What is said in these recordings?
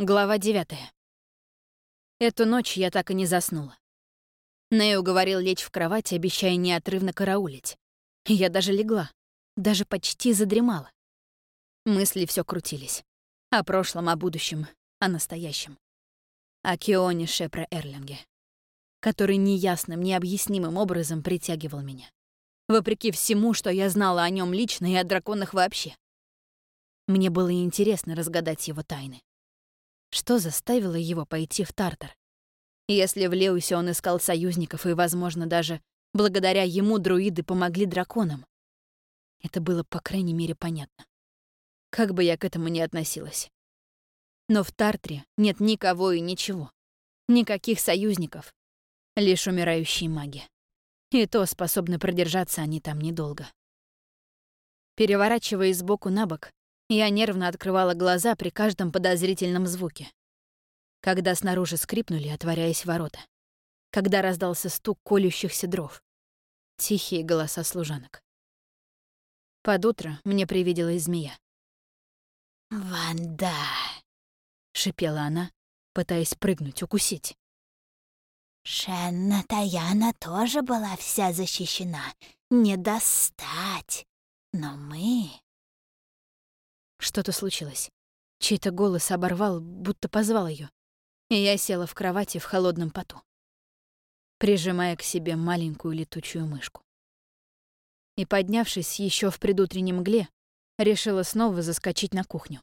Глава 9. Эту ночь я так и не заснула. Нэй уговорил лечь в кровать, обещая неотрывно караулить. Я даже легла, даже почти задремала. Мысли все крутились. О прошлом, о будущем, о настоящем. О Кионе Шепра Эрлинге, который неясным, необъяснимым образом притягивал меня. Вопреки всему, что я знала о нем лично и о драконах вообще. Мне было интересно разгадать его тайны. Что заставило его пойти в Тартар? Если в Леусе он искал союзников, и, возможно, даже благодаря ему друиды помогли драконам, это было, по крайней мере, понятно. Как бы я к этому ни относилась. Но в Тартре нет никого и ничего. Никаких союзников. Лишь умирающие маги. И то способны продержаться они там недолго. Переворачиваясь сбоку на бок, я нервно открывала глаза при каждом подозрительном звуке. Когда снаружи скрипнули, отворяясь ворота. Когда раздался стук колющихся дров. Тихие голоса служанок. Под утро мне привиделась змея. «Ванда!» — шипела она, пытаясь прыгнуть, укусить. «Шенна Таяна тоже была вся защищена. Не достать. Но мы...» Что-то случилось. Чей-то голос оборвал, будто позвал ее, и я села в кровати в холодном поту, прижимая к себе маленькую летучую мышку. И, поднявшись еще в предутреннем мгле, решила снова заскочить на кухню.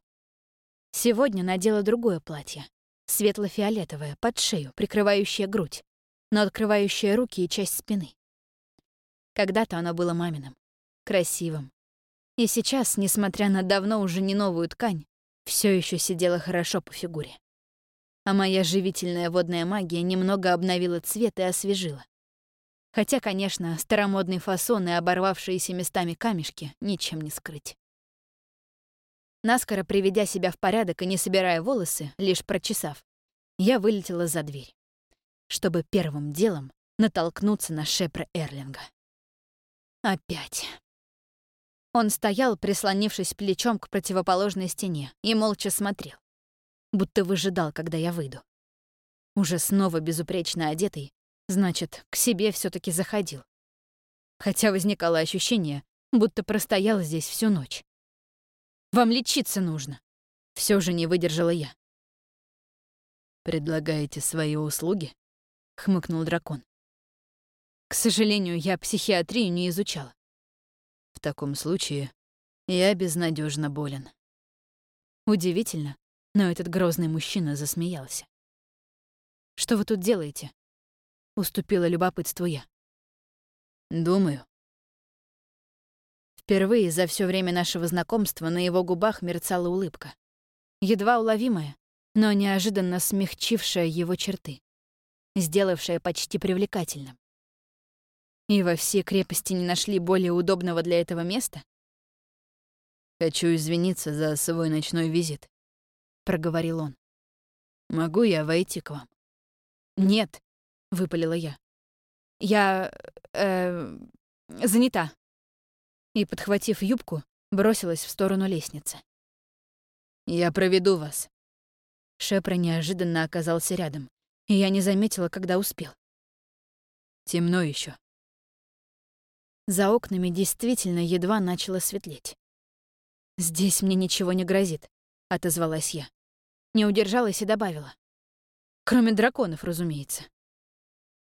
Сегодня надела другое платье, светло-фиолетовое, под шею, прикрывающее грудь, но открывающее руки и часть спины. Когда-то оно было маминым, красивым, и сейчас, несмотря на давно уже не новую ткань, все еще сидела хорошо по фигуре. А моя живительная водная магия немного обновила цвет и освежила. Хотя, конечно, старомодный фасон и оборвавшиеся местами камешки ничем не скрыть. Наскоро приведя себя в порядок и не собирая волосы, лишь прочесав, я вылетела за дверь, чтобы первым делом натолкнуться на Шепра Эрлинга. Опять. Он стоял, прислонившись плечом к противоположной стене, и молча смотрел, будто выжидал, когда я выйду. Уже снова безупречно одетый, значит, к себе все таки заходил. Хотя возникало ощущение, будто простоял здесь всю ночь. «Вам лечиться нужно», — все же не выдержала я. «Предлагаете свои услуги?» — хмыкнул дракон. «К сожалению, я психиатрию не изучала. Таком случае я безнадежно болен. Удивительно, но этот грозный мужчина засмеялся. «Что вы тут делаете?» — уступила любопытству я. «Думаю». Впервые за все время нашего знакомства на его губах мерцала улыбка. Едва уловимая, но неожиданно смягчившая его черты, сделавшая почти привлекательным. И во всей крепости не нашли более удобного для этого места? «Хочу извиниться за свой ночной визит», — проговорил он. «Могу я войти к вам?» «Нет», — выпалила я. «Я... Э, занята». И, подхватив юбку, бросилась в сторону лестницы. «Я проведу вас». Шепра неожиданно оказался рядом, и я не заметила, когда успел. «Темно еще. За окнами действительно едва начало светлеть. «Здесь мне ничего не грозит», — отозвалась я. Не удержалась и добавила. «Кроме драконов, разумеется».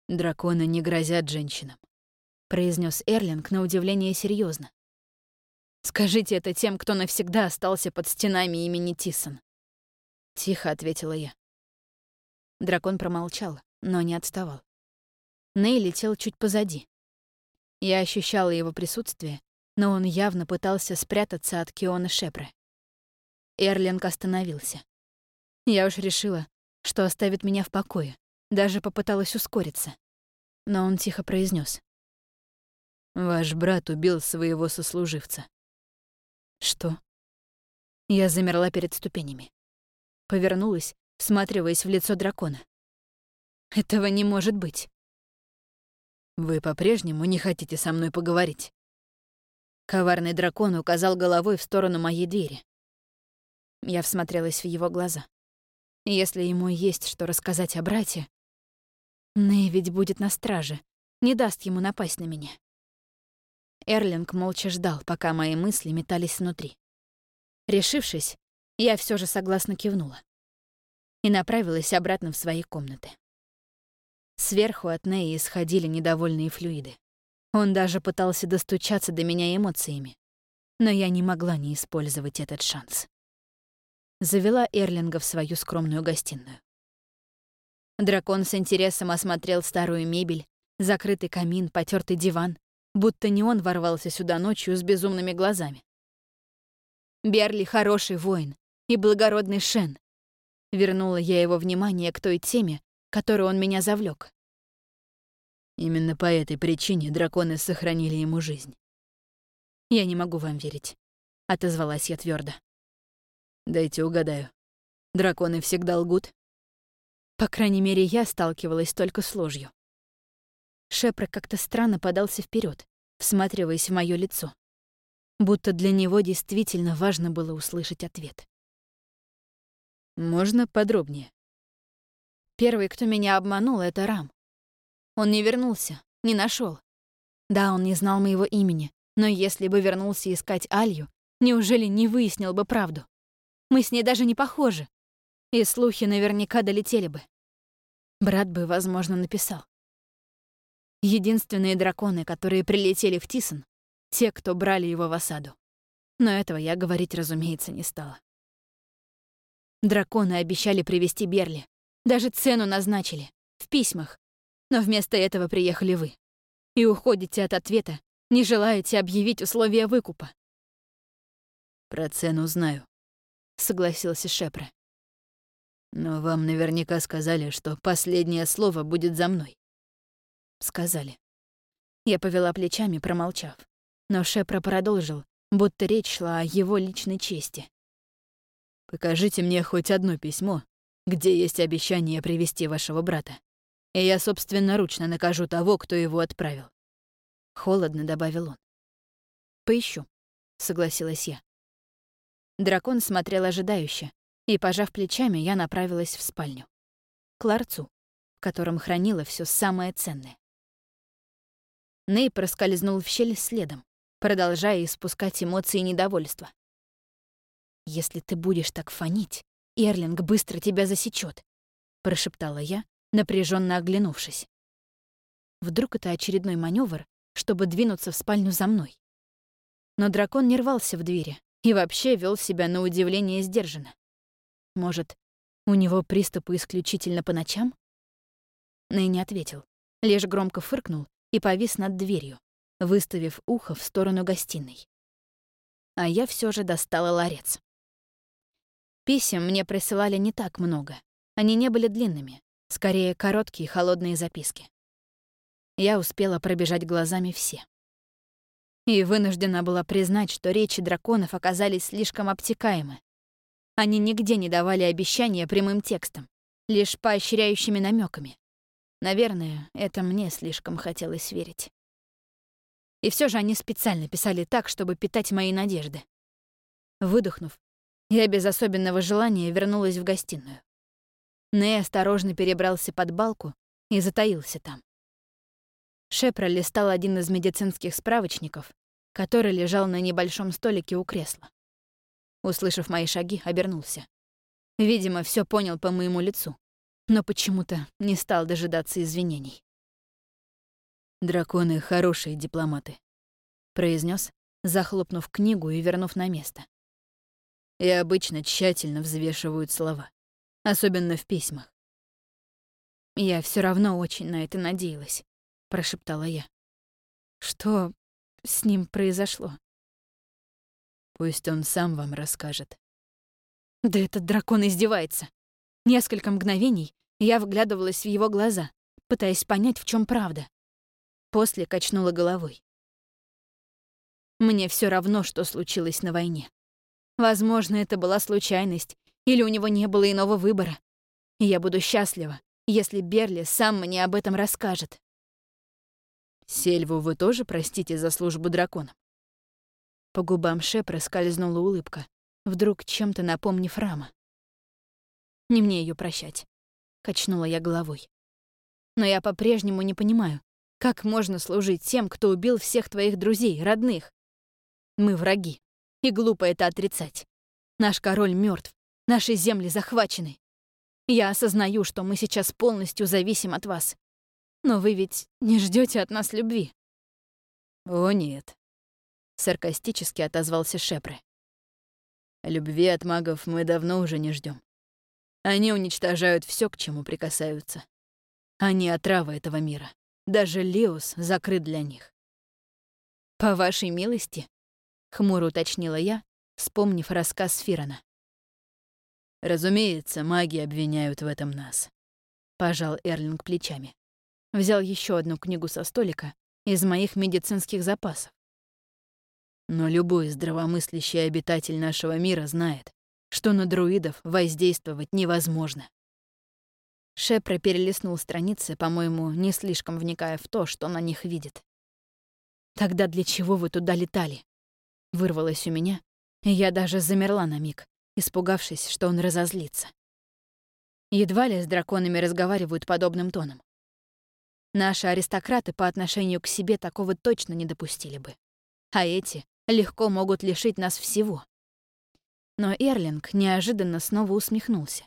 «Драконы не грозят женщинам», — произнес Эрлинг на удивление серьезно. «Скажите это тем, кто навсегда остался под стенами имени Тисон». Тихо ответила я. Дракон промолчал, но не отставал. Ней летел чуть позади, я ощущала его присутствие, но он явно пытался спрятаться от Киона Шепры. Эрлинг остановился. Я уж решила, что оставит меня в покое, даже попыталась ускориться. Но он тихо произнес: «Ваш брат убил своего сослуживца». «Что?» Я замерла перед ступенями. Повернулась, всматриваясь в лицо дракона. «Этого не может быть». Вы по-прежнему не хотите со мной поговорить?» Коварный дракон указал головой в сторону моей двери. Я всмотрелась в его глаза. Если ему есть что рассказать о брате, Ней ведь будет на страже, не даст ему напасть на меня. Эрлинг молча ждал, пока мои мысли метались внутри. Решившись, я все же согласно кивнула и направилась обратно в свои комнаты. Сверху от Неи исходили недовольные флюиды. Он даже пытался достучаться до меня эмоциями, но я не могла не использовать этот шанс. Завела Эрлинга в свою скромную гостиную. Дракон с интересом осмотрел старую мебель, закрытый камин, потертый диван, будто не он ворвался сюда ночью с безумными глазами. Берли — хороший воин и благородный Шен. Вернула я его внимание к той теме, которую он меня завлек. Именно по этой причине драконы сохранили ему жизнь. «Я не могу вам верить», — отозвалась я твердо. «Дайте угадаю. Драконы всегда лгут?» По крайней мере, я сталкивалась только с ложью. Шепра как-то странно подался вперед, всматриваясь в мое лицо. Будто для него действительно важно было услышать ответ. «Можно подробнее?» Первый, кто меня обманул, — это Рам. Он не вернулся, не нашел. Да, он не знал моего имени, но если бы вернулся искать Алью, неужели не выяснил бы правду? Мы с ней даже не похожи и слухи наверняка долетели бы. Брат бы, возможно, написал. Единственные драконы, которые прилетели в Тисон, те, кто брали его в осаду. Но этого я говорить, разумеется, не стала. Драконы обещали привести Берли. Даже цену назначили. В письмах. Но вместо этого приехали вы. И уходите от ответа, не желаете объявить условия выкупа. «Про цену знаю», — согласился Шепре. Но вам наверняка сказали, что последнее слово будет за мной. Сказали. Я повела плечами, промолчав. Но Шепра продолжил, будто речь шла о его личной чести. «Покажите мне хоть одно письмо, где есть обещание привести вашего брата, и я собственноручно накажу того, кто его отправил». Холодно добавил он. «Поищу», — согласилась я. Дракон смотрел ожидающе, и, пожав плечами, я направилась в спальню. К ларцу, в котором хранила все самое ценное. Ней проскользнул в щель следом, продолжая испускать эмоции недовольства. «Если ты будешь так фонить, Эрлинг быстро тебя засечет, прошептала я, напряженно оглянувшись. Вдруг это очередной маневр, чтобы двинуться в спальню за мной. Но дракон не рвался в двери и вообще вел себя на удивление сдержанно. Может, у него приступы исключительно по ночам? Нэй не ответил, лишь громко фыркнул и повис над дверью, выставив ухо в сторону гостиной. А я все же достала ларец. Писем мне присылали не так много. Они не были длинными, скорее короткие холодные записки. Я успела пробежать глазами все. И вынуждена была признать, что речи драконов оказались слишком обтекаемы, они нигде не давали обещания прямым текстом, лишь поощряющими намеками. Наверное, это мне слишком хотелось верить. И все же они специально писали так, чтобы питать мои надежды. Выдохнув, я без особенного желания вернулась в гостиную. Нэй осторожно перебрался под балку и затаился там. Шепра листал один из медицинских справочников, который лежал на небольшом столике у кресла. Услышав мои шаги, обернулся. Видимо, все понял по моему лицу, но почему-то не стал дожидаться извинений. «Драконы — хорошие дипломаты», — произнес, захлопнув книгу и вернув на место. И обычно тщательно взвешивают слова, особенно в письмах. «Я все равно очень на это надеялась», — прошептала я. «Что с ним произошло?» Пусть он сам вам расскажет. Да этот дракон издевается. Несколько мгновений я вглядывалась в его глаза, пытаясь понять, в чем правда. После качнула головой. Мне все равно, что случилось на войне. Возможно, это была случайность, или у него не было иного выбора. И я буду счастлива, если Берли сам мне об этом расскажет. Сельву вы тоже простите за службу драконам? По губам Шепра скользнула улыбка, вдруг чем-то напомнив Рама. не мне ее прощать. Качнула я головой. Но я по-прежнему не понимаю, как можно служить тем, кто убил всех твоих друзей, родных. Мы враги, и глупо это отрицать. Наш король мертв, наши земли захвачены. Я осознаю, что мы сейчас полностью зависим от вас. Но вы ведь не ждете от нас любви. О, нет. Саркастически отозвался Шепре. Любви от магов мы давно уже не ждем. Они уничтожают все, к чему прикасаются. Они отрава этого мира. Даже Леус закрыт для них. «По вашей милости?» — хмуро уточнила я, вспомнив рассказ Фирана. «Разумеется, маги обвиняют в этом нас», — пожал Эрлинг плечами. Взял еще одну книгу со столика из моих медицинских запасов. Но любой здравомыслящий обитатель нашего мира знает, что на друидов воздействовать невозможно. Шепре перелистнул страницы, по-моему, не слишком вникая в то, что на них видит. «Тогда для чего вы туда летали?» Вырвалось у меня, и я даже замерла на миг, испугавшись, что он разозлится. Едва ли с драконами разговаривают подобным тоном. Наши аристократы по отношению к себе такого точно не допустили бы. А эти легко могут лишить нас всего. Но Эрлинг неожиданно снова усмехнулся.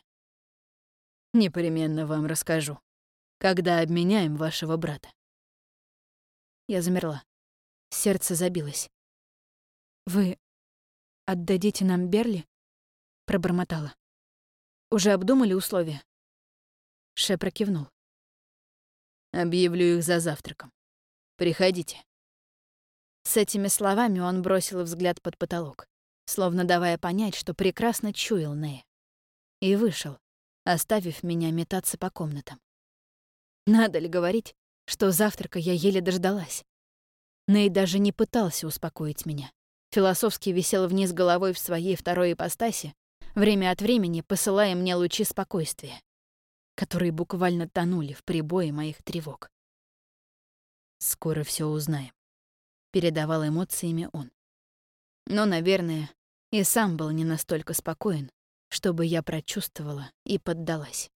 Непременно вам расскажу, когда обменяем вашего брата. Я замерла. Сердце забилось. «Вы отдадите нам Берли?» — пробормотала. «Уже обдумали условия?» Ше прокивнул. «Объявлю их за завтраком. Приходите». С этими словами он бросил взгляд под потолок, словно давая понять, что прекрасно чуял Нея. И вышел, оставив меня метаться по комнатам. Надо ли говорить, что завтрака я еле дождалась? Ней даже не пытался успокоить меня. Философски висел вниз головой в своей второй ипостаси, время от времени посылая мне лучи спокойствия, которые буквально тонули в прибое моих тревог. «Скоро все узнаем», — передавал эмоциями он. Но, наверное, и сам был не настолько спокоен, чтобы я прочувствовала и поддалась.